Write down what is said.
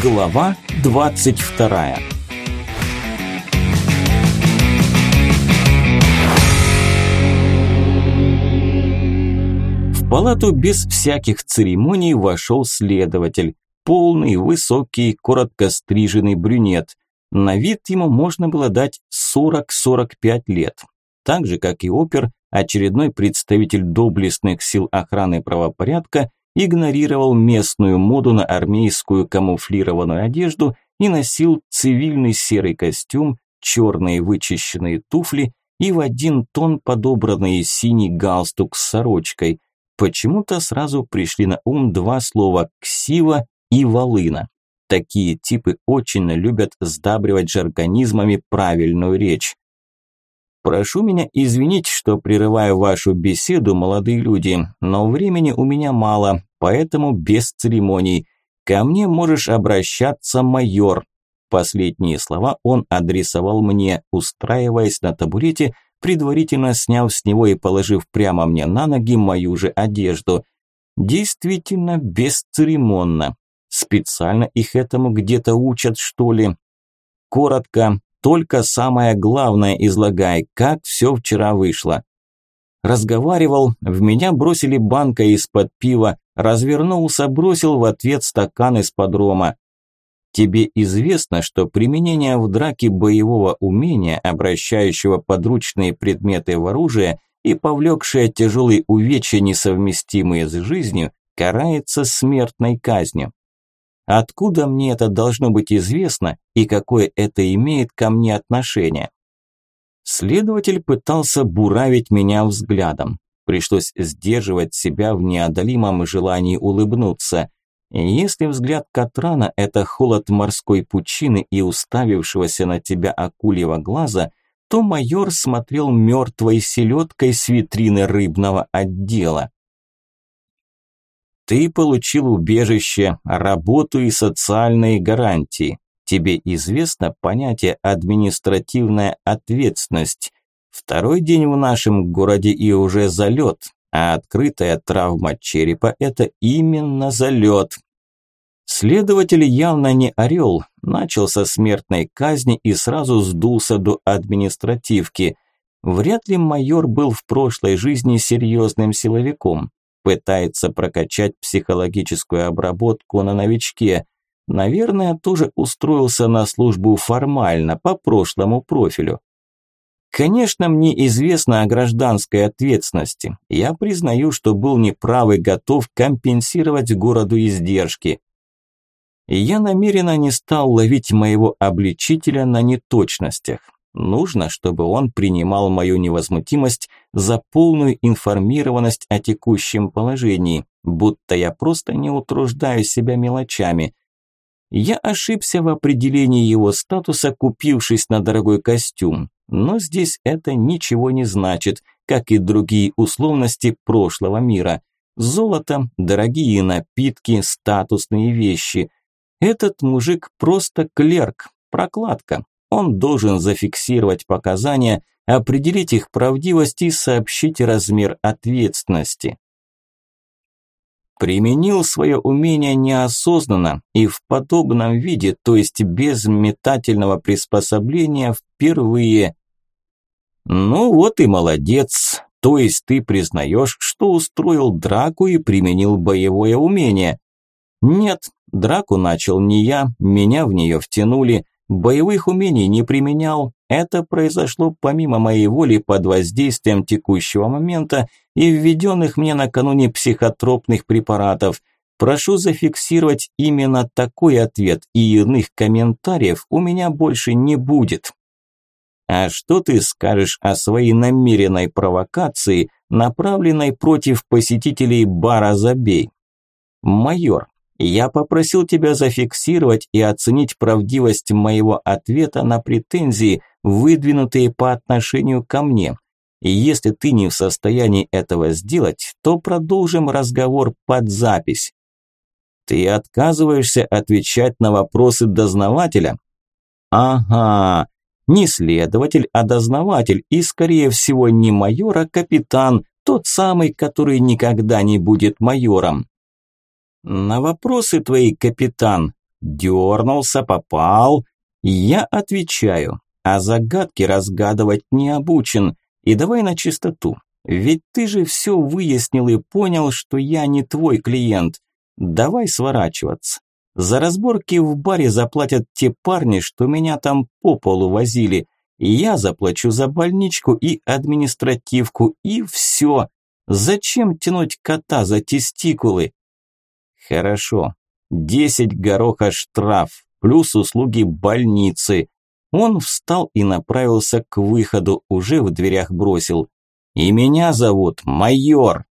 Глава 22 В палату без всяких церемоний вошел следователь. Полный, высокий, коротко стриженный брюнет. На вид ему можно было дать 40-45 лет. Так же, как и опер, очередной представитель доблестных сил охраны правопорядка игнорировал местную моду на армейскую камуфлированную одежду и носил цивильный серый костюм, черные вычищенные туфли и в один тон подобранный синий галстук с сорочкой. Почему-то сразу пришли на ум два слова «ксива» и «волына». Такие типы очень любят сдабривать жаргонизмами правильную речь. Прошу меня извинить, что прерываю вашу беседу, молодые люди, но времени у меня мало, поэтому без церемоний. Ко мне можешь обращаться, майор. Последние слова он адресовал мне, устраиваясь на табурете, предварительно сняв с него и положив прямо мне на ноги мою же одежду. Действительно бесцеремонно. Специально их этому где-то учат, что ли? Коротко, только самое главное излагай, как все вчера вышло. Разговаривал, в меня бросили банка из-под пива, развернулся, бросил в ответ стакан из-под рома. Тебе известно, что применение в драке боевого умения, обращающего подручные предметы в оружие и повлекшее тяжелые увечья, несовместимые с жизнью, карается смертной казнью. Откуда мне это должно быть известно и какое это имеет ко мне отношение? Следователь пытался буравить меня взглядом. Пришлось сдерживать себя в неодолимом желании улыбнуться. Если взгляд Катрана – это холод морской пучины и уставившегося на тебя акульего глаза, то майор смотрел мертвой селедкой с витрины рыбного отдела. Ты получил убежище, работу и социальные гарантии. Тебе известно понятие административная ответственность. Второй день в нашем городе и уже залет, а открытая травма черепа – это именно залет. Следователь явно не орел, начал со смертной казни и сразу сдулся до административки. Вряд ли майор был в прошлой жизни серьезным силовиком пытается прокачать психологическую обработку на новичке. Наверное, тоже устроился на службу формально, по прошлому профилю. Конечно, мне известно о гражданской ответственности. Я признаю, что был неправ и готов компенсировать городу издержки. Я намеренно не стал ловить моего обличителя на неточностях. Нужно, чтобы он принимал мою невозмутимость за полную информированность о текущем положении, будто я просто не утруждаю себя мелочами. Я ошибся в определении его статуса, купившись на дорогой костюм, но здесь это ничего не значит, как и другие условности прошлого мира. Золото, дорогие напитки, статусные вещи. Этот мужик просто клерк, прокладка, он должен зафиксировать показания, определить их правдивость и сообщить размер ответственности. Применил свое умение неосознанно и в подобном виде, то есть без метательного приспособления впервые. Ну вот и молодец, то есть ты признаешь, что устроил драку и применил боевое умение. Нет, драку начал не я, меня в нее втянули, Боевых умений не применял. Это произошло помимо моей воли под воздействием текущего момента и введенных мне накануне психотропных препаратов. Прошу зафиксировать именно такой ответ, и иных комментариев у меня больше не будет. А что ты скажешь о своей намеренной провокации, направленной против посетителей бара «Забей»? Майор, я попросил тебя зафиксировать и оценить правдивость моего ответа на претензии, выдвинутые по отношению ко мне. И если ты не в состоянии этого сделать, то продолжим разговор под запись. Ты отказываешься отвечать на вопросы дознавателя? Ага, не следователь, а дознаватель, и скорее всего не майор, а капитан, тот самый, который никогда не будет майором. На вопросы твои, капитан, Дернулся, попал. Я отвечаю, а загадки разгадывать не обучен. И давай на чистоту. Ведь ты же все выяснил и понял, что я не твой клиент. Давай сворачиваться. За разборки в баре заплатят те парни, что меня там по полу возили. Я заплачу за больничку и административку, и все. Зачем тянуть кота за тестикулы? Хорошо. Десять гороха штраф, плюс услуги больницы. Он встал и направился к выходу, уже в дверях бросил. И меня зовут майор.